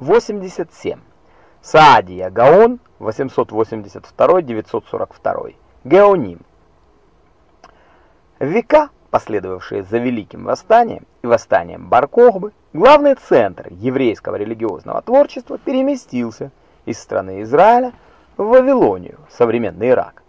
87. Саадия Гаон 882-942. Геоним. Века, последовавшие за Великим Восстанием и Восстанием Бар-Кохбы, главный центр еврейского религиозного творчества переместился из страны Израиля в Вавилонию, современный Ирак.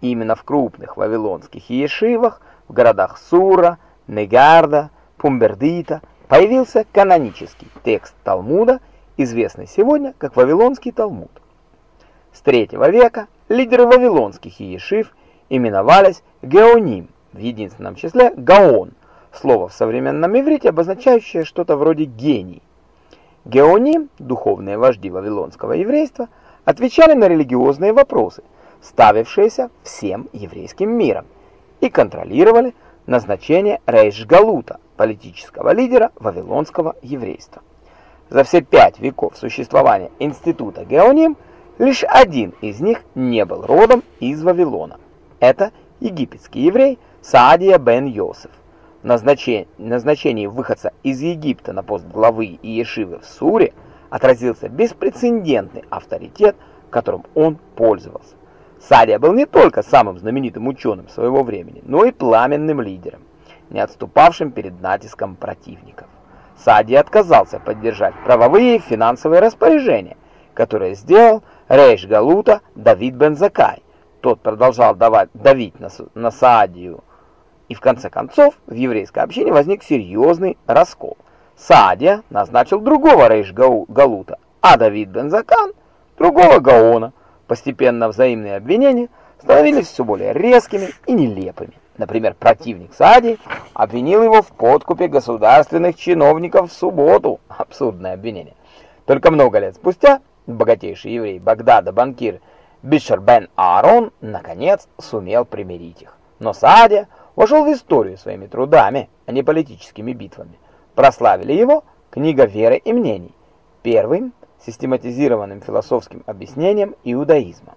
Именно в крупных вавилонских ешивах, в городах Сура, Негарда, Пумбердита появился канонический текст Талмуда, известный сегодня как Вавилонский Талмуд. С третьего века лидеры вавилонских ешив именовались Геоним, в единственном числе Гаон, слово в современном иврите, обозначающее что-то вроде гений. Геоним, духовные вожди вавилонского еврейства, отвечали на религиозные вопросы, ставившиеся всем еврейским миром, и контролировали назначение Рейш-Галута, политического лидера вавилонского еврейства. За все пять веков существования института Геоним лишь один из них не был родом из Вавилона. Это египетский еврей Саадия бен Йосеф. Назначение, назначение выходца из Египта на пост главы и ешивы в Суре отразился беспрецедентный авторитет, которым он пользовался. Садия был не только самым знаменитым ученым своего времени, но и пламенным лидером, не отступавшим перед натиском противников. Садия отказался поддержать правовые и финансовые распоряжения, которые сделал Рейш Галута Давид Бензакай. Тот продолжал давать, давить на, на Саадию, и в конце концов в еврейской общине возник серьезный раскол. Саадия назначил другого Рейш Галута, а Давид Бензакан – другого Гаона – Постепенно взаимные обвинения становились все более резкими и нелепыми. Например, противник Сади обвинил его в подкупе государственных чиновников в субботу. Абсурдное обвинение. Только много лет спустя богатейший еврей Багдада банкир Бишер бен Аарон наконец сумел примирить их. Но Саадия вошел в историю своими трудами, а не политическими битвами. Прославили его книга веры и мнений. Первым систематизированным философским объяснением иудаизма.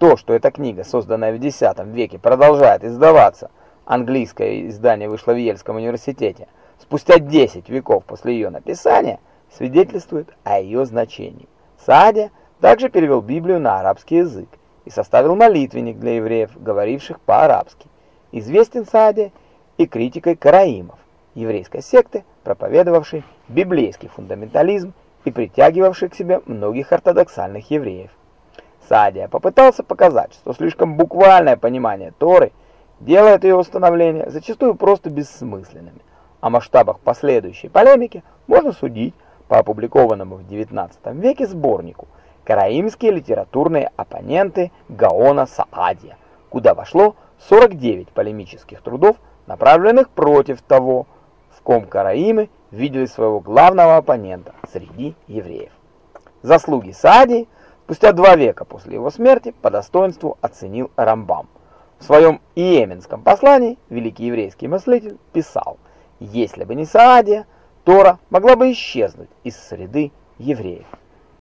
То, что эта книга, созданная в X веке, продолжает издаваться, английское издание вышло в Ельском университете, спустя 10 веков после ее написания, свидетельствует о ее значении. Саадия также перевел Библию на арабский язык и составил молитвенник для евреев, говоривших по-арабски. Известен Саадия и критикой караимов, еврейской секты, проповедовавшей библейский фундаментализм и притягивавший к себе многих ортодоксальных евреев. Садия попытался показать, что слишком буквальное понимание Торы делает ее установления зачастую просто бессмысленными. О масштабах последующей полемики можно судить по опубликованному в XIX веке сборнику «Караимские литературные оппоненты Гаона Саадия», куда вошло 49 полемических трудов, направленных против того, в ком караимы видели своего главного оппонента среди евреев. Заслуги Саади спустя два века после его смерти по достоинству оценил Рамбам. В своем иеменском послании великий еврейский мыслитель писал, «Если бы не Саадия, Тора могла бы исчезнуть из среды евреев».